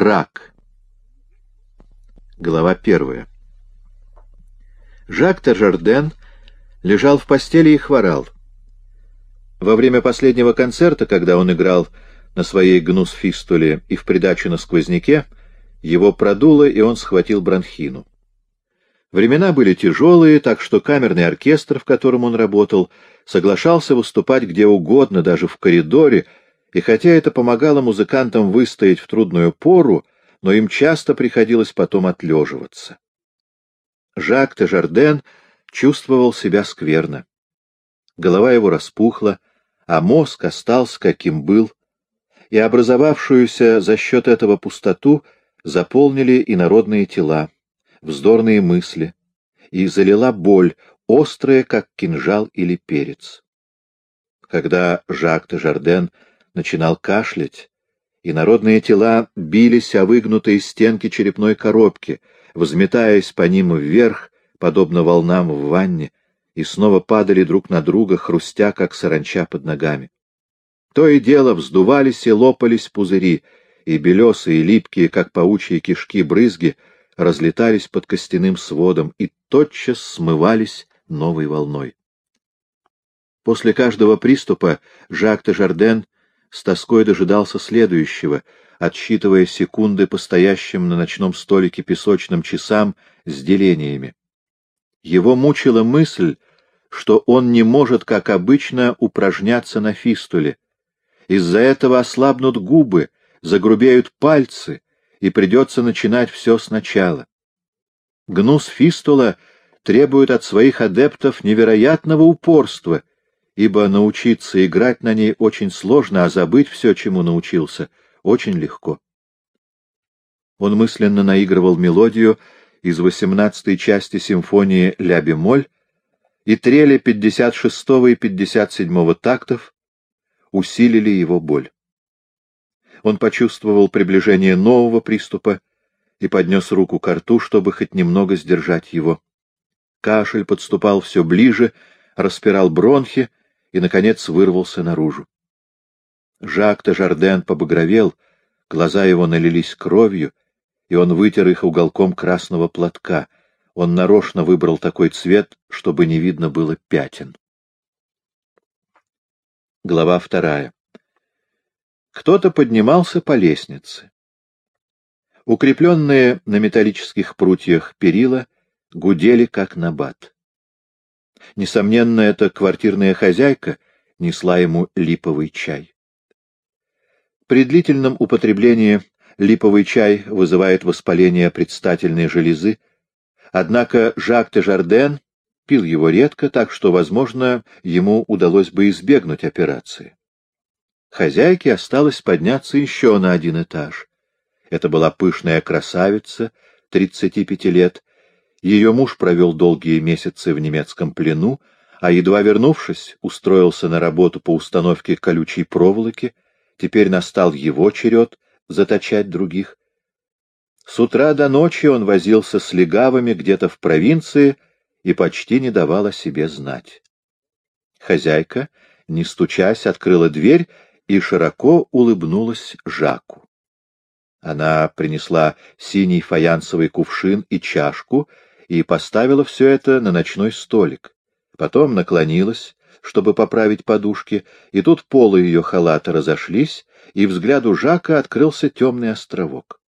Рак. Глава первая. Жак Тажарден лежал в постели и хворал. Во время последнего концерта, когда он играл на своей гнус-фистуле и в придачу на сквозняке, его продуло, и он схватил бронхину. Времена были тяжелые, так что камерный оркестр, в котором он работал, соглашался выступать где угодно, даже в коридоре, и хотя это помогало музыкантам выстоять в трудную пору, но им часто приходилось потом отлеживаться. Жак Тежарден чувствовал себя скверно. Голова его распухла, а мозг остался каким был, и образовавшуюся за счет этого пустоту заполнили инородные тела, вздорные мысли, и залила боль, острая, как кинжал или перец. Когда Жак де Жарден начинал кашлять, и народные тела бились о выгнутые стенки черепной коробки, взметаясь по ним вверх, подобно волнам в ванне, и снова падали друг на друга, хрустя, как саранча под ногами. То и дело вздувались и лопались пузыри, и белесые, липкие, как паучьи кишки, брызги разлетались под костяным сводом и тотчас смывались новой волной. После каждого приступа Жак де Жарден с тоской дожидался следующего, отсчитывая секунды по стоящим на ночном столике песочным часам с делениями. Его мучила мысль, что он не может, как обычно, упражняться на фистуле. Из-за этого ослабнут губы, загрубеют пальцы, и придется начинать все сначала. Гнус фистула требует от своих адептов невероятного упорства, ибо научиться играть на ней очень сложно, а забыть все, чему научился, очень легко. Он мысленно наигрывал мелодию из восемнадцатой части симфонии «Ля-бемоль», и трели 56 и 57 тактов усилили его боль. Он почувствовал приближение нового приступа и поднес руку к рту, чтобы хоть немного сдержать его. Кашель подступал все ближе, распирал бронхи и, наконец, вырвался наружу. Жак де Жарден побагровел, глаза его налились кровью, и он вытер их уголком красного платка. Он нарочно выбрал такой цвет, чтобы не видно было пятен. Глава вторая. Кто-то поднимался по лестнице. Укрепленные на металлических прутьях перила гудели, как набат. Несомненно, эта квартирная хозяйка несла ему липовый чай. При длительном употреблении липовый чай вызывает воспаление предстательной железы, однако Жак де Жарден пил его редко, так что, возможно, ему удалось бы избегнуть операции. Хозяйке осталось подняться еще на один этаж. Это была пышная красавица, 35 лет, ее муж провел долгие месяцы в немецком плену, а едва вернувшись, устроился на работу по установке колючей проволоки. Теперь настал его черед заточать других. С утра до ночи он возился с легавыми где-то в провинции и почти не давал о себе знать. Хозяйка, не стучась, открыла дверь и широко улыбнулась Жаку. Она принесла синий фаянсовый кувшин и чашку и поставила все это на ночной столик. Потом наклонилась, чтобы поправить подушки, и тут полы ее халата разошлись, и взгляду Жака открылся темный островок.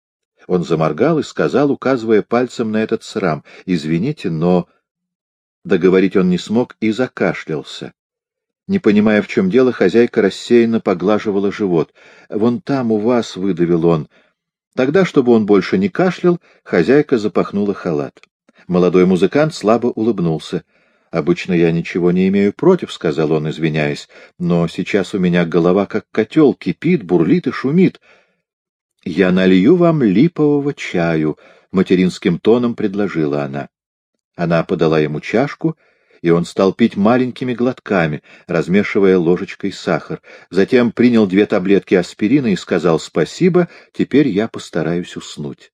Он заморгал и сказал, указывая пальцем на этот срам, «Извините, но...» Договорить он не смог и закашлялся. Не понимая, в чем дело, хозяйка рассеянно поглаживала живот. «Вон там у вас», — выдавил он. Тогда, чтобы он больше не кашлял, хозяйка запахнула халат. Молодой музыкант слабо улыбнулся. «Обычно я ничего не имею против», — сказал он, извиняясь, — «но сейчас у меня голова как котел, кипит, бурлит и шумит». «Я налью вам липового чаю», — материнским тоном предложила она. Она подала ему чашку, и он стал пить маленькими глотками, размешивая ложечкой сахар. Затем принял две таблетки аспирина и сказал «Спасибо, теперь я постараюсь уснуть».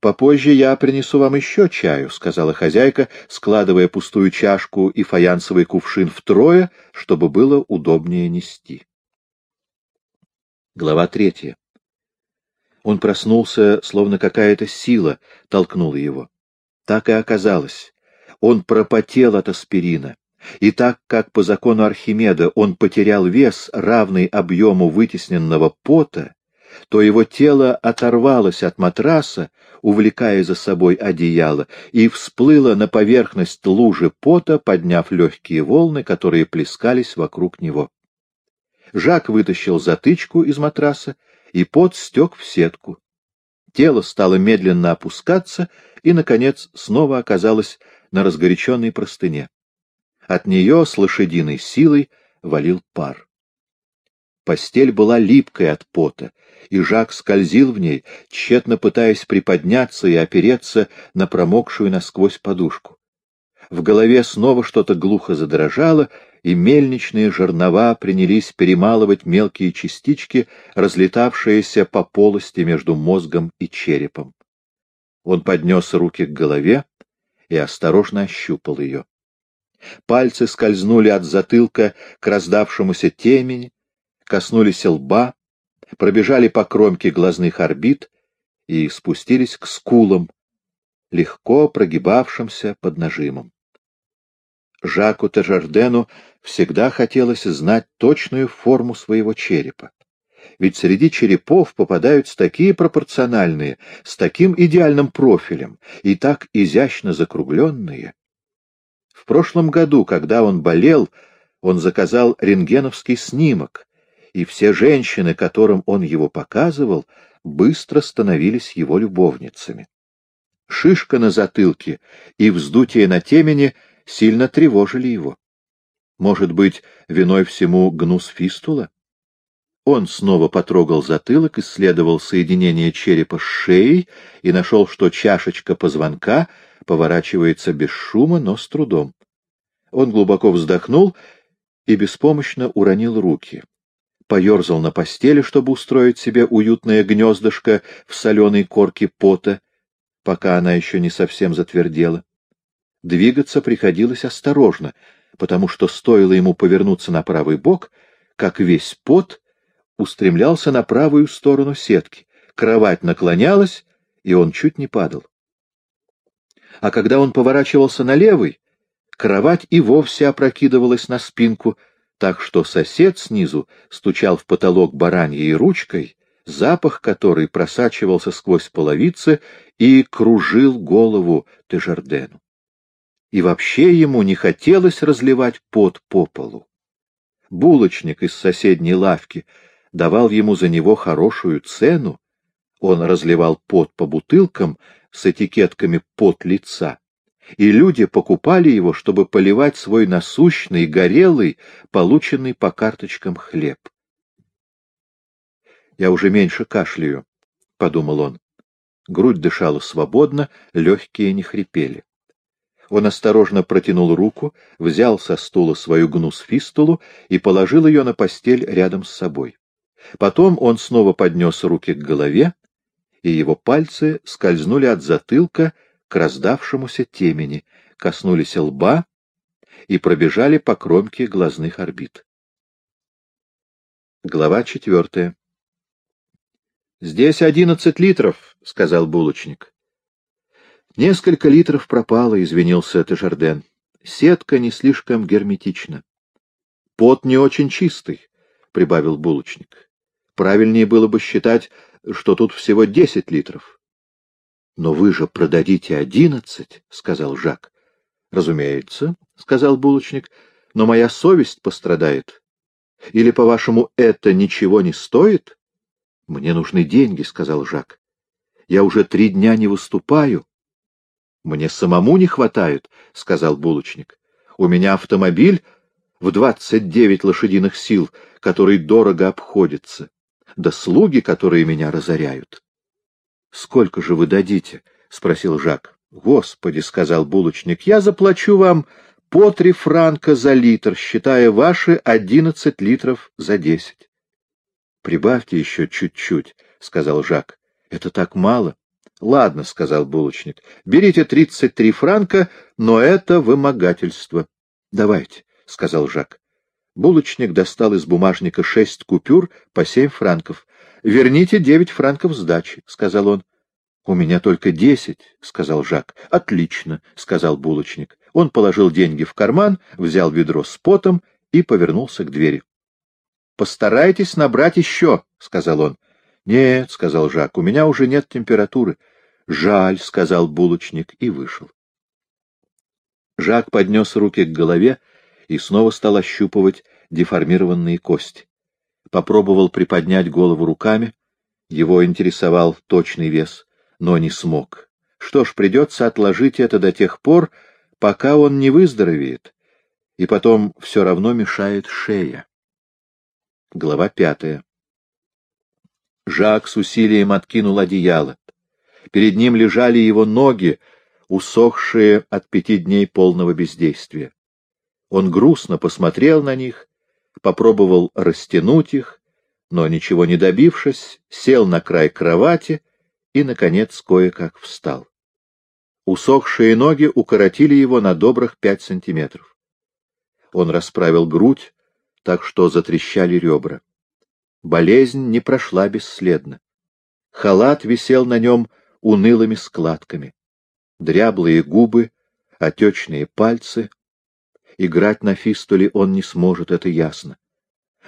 «Попозже я принесу вам еще чаю», — сказала хозяйка, складывая пустую чашку и фаянсовый кувшин втрое, чтобы было удобнее нести. Глава третья. Он проснулся, словно какая-то сила толкнула его. Так и оказалось. Он пропотел от аспирина. И так как по закону Архимеда он потерял вес, равный объему вытесненного пота, то его тело оторвалось от матраса, увлекая за собой одеяло, и всплыло на поверхность лужи пота, подняв легкие волны, которые плескались вокруг него. Жак вытащил затычку из матраса, и пот стек в сетку. Тело стало медленно опускаться и, наконец, снова оказалось на разгоряченной простыне. От нее с лошадиной силой валил пар. Постель была липкой от пота, и Жак скользил в ней, тщетно пытаясь приподняться и опереться на промокшую насквозь подушку. В голове снова что-то глухо задрожало, и мельничные жернова принялись перемалывать мелкие частички, разлетавшиеся по полости между мозгом и черепом. Он поднес руки к голове и осторожно ощупал ее. Пальцы скользнули от затылка к раздавшемуся темени, коснулись лба, пробежали по кромке глазных орбит и спустились к скулам, легко прогибавшимся под нажимом. Жаку Тежардену всегда хотелось знать точную форму своего черепа. Ведь среди черепов попадаются такие пропорциональные, с таким идеальным профилем и так изящно закругленные. В прошлом году, когда он болел, он заказал рентгеновский снимок, и все женщины, которым он его показывал, быстро становились его любовницами. Шишка на затылке и вздутие на темени сильно тревожили его. Может быть, виной всему гнус фистула? Он снова потрогал затылок, исследовал соединение черепа с шеей и нашел, что чашечка позвонка поворачивается без шума, но с трудом. Он глубоко вздохнул и беспомощно уронил руки поерзал на постели, чтобы устроить себе уютное гнездышко в соленой корке пота, пока она еще не совсем затвердела. Двигаться приходилось осторожно, потому что стоило ему повернуться на правый бок, как весь пот устремлялся на правую сторону сетки, кровать наклонялась, и он чуть не падал. А когда он поворачивался на левый, кровать и вовсе опрокидывалась на спинку, так что сосед снизу стучал в потолок бараньей ручкой, запах которой просачивался сквозь половицы и кружил голову Тежардену. И вообще ему не хотелось разливать пот по полу. Булочник из соседней лавки давал ему за него хорошую цену, он разливал пот по бутылкам с этикетками «пот лица», и люди покупали его, чтобы поливать свой насущный, горелый, полученный по карточкам хлеб. «Я уже меньше кашляю», — подумал он. Грудь дышала свободно, легкие не хрипели. Он осторожно протянул руку, взял со стула свою гнус-фистулу и положил ее на постель рядом с собой. Потом он снова поднес руки к голове, и его пальцы скользнули от затылка к раздавшемуся темени, коснулись лба и пробежали по кромке глазных орбит. Глава четвертая. «Здесь одиннадцать литров», — сказал булочник. «Несколько литров пропало», — извинился Тежарден. «Сетка не слишком герметична». «Пот не очень чистый», — прибавил булочник. «Правильнее было бы считать, что тут всего десять литров». Но вы же продадите одиннадцать, — сказал Жак. — Разумеется, — сказал булочник, — но моя совесть пострадает. Или, по-вашему, это ничего не стоит? — Мне нужны деньги, — сказал Жак. — Я уже три дня не выступаю. — Мне самому не хватает, — сказал булочник. — У меня автомобиль в двадцать девять лошадиных сил, который дорого обходится, да слуги, которые меня разоряют. — Сколько же вы дадите? — спросил Жак. — Господи, — сказал булочник, — я заплачу вам по три франка за литр, считая ваши одиннадцать литров за десять. — Прибавьте еще чуть-чуть, — сказал Жак. — Это так мало. — Ладно, — сказал булочник, — берите тридцать три франка, но это вымогательство. — Давайте, — сказал Жак. Булочник достал из бумажника шесть купюр по семь франков. Верните девять франков сдачи, — сказал он. — У меня только десять, — сказал Жак. — Отлично, — сказал булочник. Он положил деньги в карман, взял ведро с потом и повернулся к двери. — Постарайтесь набрать еще, — сказал он. — Нет, — сказал Жак, — у меня уже нет температуры. — Жаль, — сказал булочник и вышел. Жак поднес руки к голове и снова стал ощупывать деформированные кости. Попробовал приподнять голову руками, его интересовал точный вес, но не смог. Что ж, придется отложить это до тех пор, пока он не выздоровеет, и потом все равно мешает шея. Глава пятая. Жак с усилием откинул одеяло. Перед ним лежали его ноги, усохшие от пяти дней полного бездействия. Он грустно посмотрел на них, попробовал растянуть их, но, ничего не добившись, сел на край кровати и, наконец, кое-как встал. Усохшие ноги укоротили его на добрых пять сантиметров. Он расправил грудь, так что затрещали ребра. Болезнь не прошла бесследно. Халат висел на нем унылыми складками дряблые губы, отечные пальцы. Играть на фистуле он не сможет, это ясно.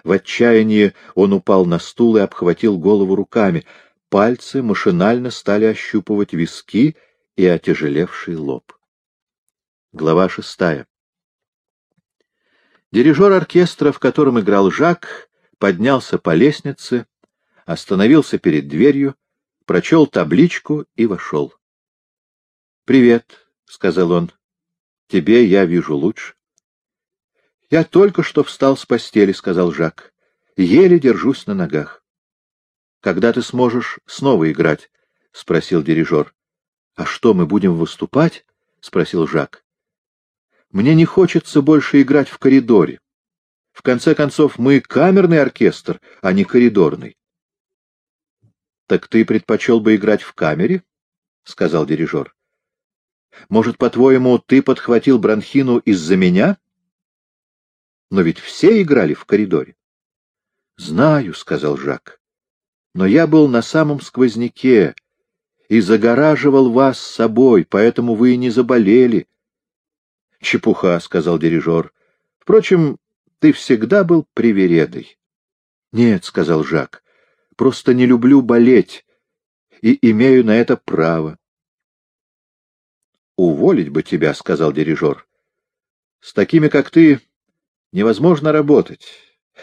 В отчаянии он упал на стул и обхватил голову руками. Пальцы машинально стали ощупывать виски и отяжелевший лоб. Глава шестая. Дирижер оркестра, в котором играл Жак, поднялся по лестнице, остановился перед дверью, прочел табличку и вошел. «Привет», — сказал он. «Тебе я вижу лучше». «Я только что встал с постели», — сказал Жак. «Еле держусь на ногах». «Когда ты сможешь снова играть?» — спросил дирижер. «А что, мы будем выступать?» — спросил Жак. «Мне не хочется больше играть в коридоре. В конце концов, мы камерный оркестр, а не коридорный». «Так ты предпочел бы играть в камере?» — сказал дирижер. Может, по-твоему, ты подхватил бронхину из-за меня? Но ведь все играли в коридоре. — Знаю, — сказал Жак. — Но я был на самом сквозняке и загораживал вас собой, поэтому вы и не заболели. — Чепуха, — сказал дирижер. — Впрочем, ты всегда был привередой. — Нет, — сказал Жак, — просто не люблю болеть и имею на это право. Уволить бы тебя, — сказал дирижер. — С такими, как ты, невозможно работать.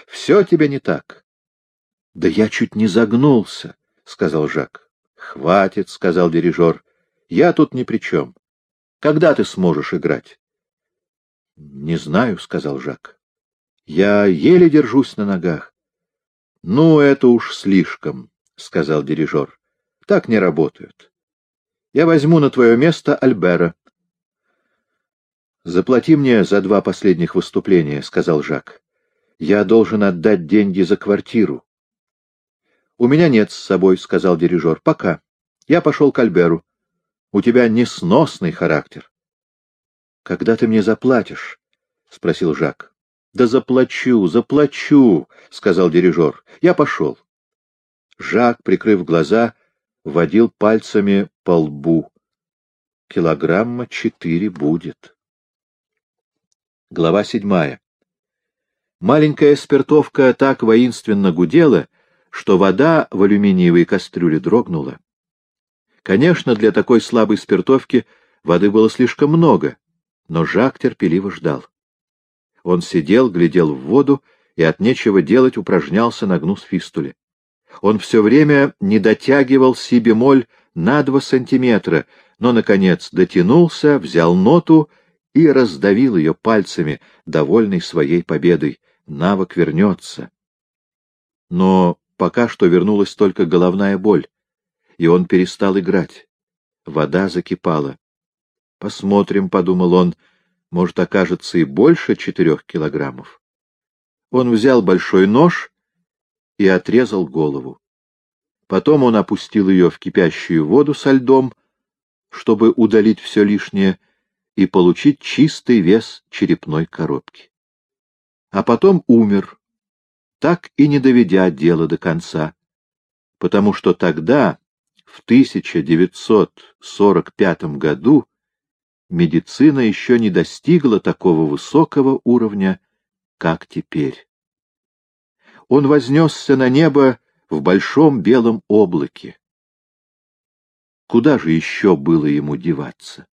Все тебе не так. — Да я чуть не загнулся, — сказал Жак. — Хватит, — сказал дирижер. — Я тут ни при чем. Когда ты сможешь играть? — Не знаю, — сказал Жак. — Я еле держусь на ногах. — Ну, это уж слишком, — сказал дирижер. — Так не работают. Я возьму на твое место Альбера. «Заплати мне за два последних выступления», — сказал Жак. «Я должен отдать деньги за квартиру». «У меня нет с собой», — сказал дирижер. «Пока. Я пошел к Альберу. У тебя несносный характер». «Когда ты мне заплатишь?» — спросил Жак. «Да заплачу, заплачу», — сказал дирижер. «Я пошел». Жак, прикрыв глаза, — водил пальцами по лбу. Килограмма четыре будет. Глава седьмая. Маленькая спиртовка так воинственно гудела, что вода в алюминиевой кастрюле дрогнула. Конечно, для такой слабой спиртовки воды было слишком много, но Жак терпеливо ждал. Он сидел, глядел в воду и от нечего делать упражнялся на гнус фистуле. Он все время не дотягивал си бемоль на два сантиметра, но, наконец, дотянулся, взял ноту и раздавил ее пальцами, довольный своей победой. Навык вернется. Но пока что вернулась только головная боль, и он перестал играть. Вода закипала. «Посмотрим», — подумал он, — «может, окажется и больше четырех килограммов». Он взял большой нож и отрезал голову. Потом он опустил ее в кипящую воду со льдом, чтобы удалить все лишнее и получить чистый вес черепной коробки. А потом умер, так и не доведя дело до конца. потому что тогда, в 1945 году, медицина еще не достигла такого высокого уровня, как теперь. Он вознесся на небо в большом белом облаке. Куда же еще было ему деваться?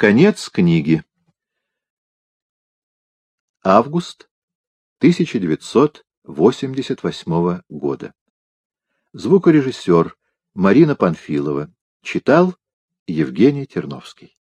Конец книги. Август 1988 года. Звукорежиссер Марина Панфилова. Читал Евгений Терновский.